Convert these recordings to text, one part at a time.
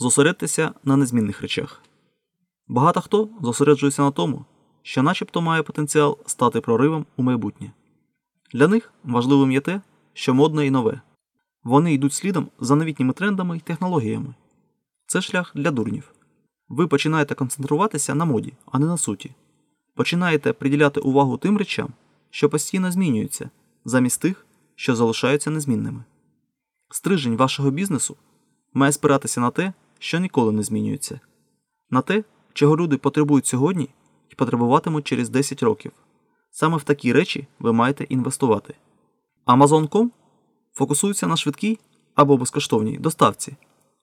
Зосередьтеся на незмінних речах. Багато хто зосереджується на тому, що начебто має потенціал стати проривом у майбутнє. Для них важливим є те, що модне і нове. Вони йдуть слідом за новітніми трендами і технологіями. Це шлях для дурнів. Ви починаєте концентруватися на моді, а не на суті. Починаєте приділяти увагу тим речам, що постійно змінюються, замість тих, що залишаються незмінними. Стрижень вашого бізнесу має спиратися на те, що ніколи не змінюється, на те, чого люди потребують сьогодні і потребуватимуть через 10 років. Саме в такі речі ви маєте інвестувати. Amazon.com фокусується на швидкій або безкоштовній доставці,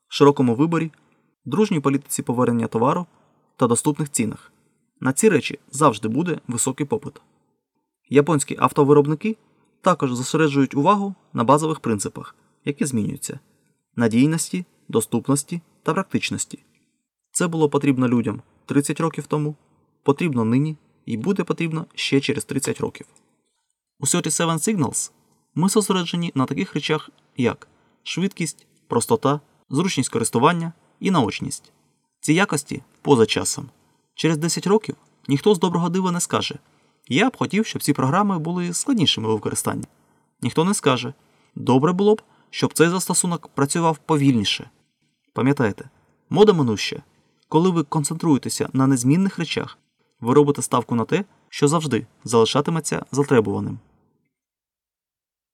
широкому виборі, дружній політиці повернення товару та доступних цінах. На ці речі завжди буде високий попит. Японські автовиробники також зосереджують увагу на базових принципах, які змінюються надійності, доступності та практичності. Це було потрібно людям 30 років тому, потрібно нині і буде потрібно ще через 30 років. У 37 Signals ми зосереджені на таких речах, як швидкість, простота, зручність користування і наочність. Ці якості поза часом. Через 10 років ніхто з доброго дива не скаже: Я б хотів, щоб ці програми були складнішими у використанні. Ніхто не скаже: добре було б, щоб цей застосунок працював повільніше. Пам'ятайте, мода минуща. Коли ви концентруєтеся на незмінних речах, ви робите ставку на те, що завжди залишатиметься затребуваним.